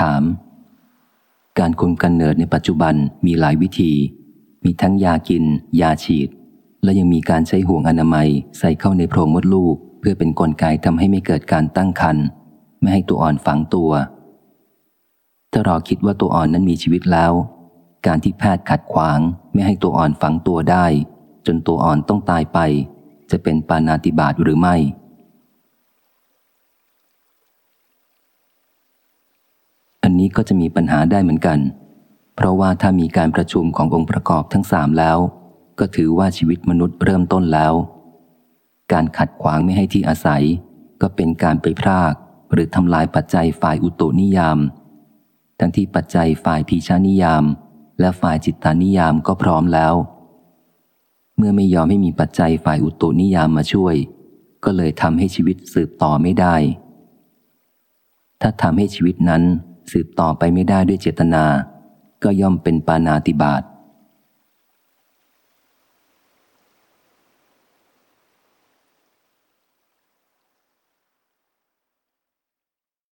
ถาม การคุมกันเนิดในปัจจุบันมีหลายวิธี มีทั้งยากิน ยาฉีด และยังมีการใช้ห่วงอนามัยใส่เข้าในโพรงมดลูก เพื่อเป็นนกลไกทำให้ไม่เกิดการตั้งครรภ์ไม่ให้ตัวอ่อนฝังตัว ถ้าเราคิดว่าตัวอ่อนนั้นมีชีวิตแล้ว การที่แพทย์ขัดขวางไม่ให้ตัวอ่อนฝังตัวได้ จนตัวอ่อนต้องตายไป จะเป็นปานาติบาตหรือไม่ นี้ก็จะมีปัญหาได้เหมือนกัน เพราะว่าถ้ามีการประชุมขององค์ประกอบทั้งสามแล้ว ก็ถือว่าชีวิตมนุษย์เริ่มต้นแล้ว การขัดขวางไม่ให้ที่อาศัย ก็เป็นการไปพราก หรือทำลายปัจจัยฝ่ายอุตุนิยาม ทั้งที่ปัจจัยฝ่ายพีชานิยาม และฝ่ายจิตตานิยามก็พร้อมแล้ว เมื่อไม่ยอมให้มีปัจจัยฝ่ายอุตุนิยามมาช่วย ก็เลยทำให้ชีวิตสืบต่อไม่ได้ถ้าทำให้ชีวิตนั้น สืบต่อไปไม่ได้ด้วยเจตนา ก็ย่อมเป็นปานาติบาต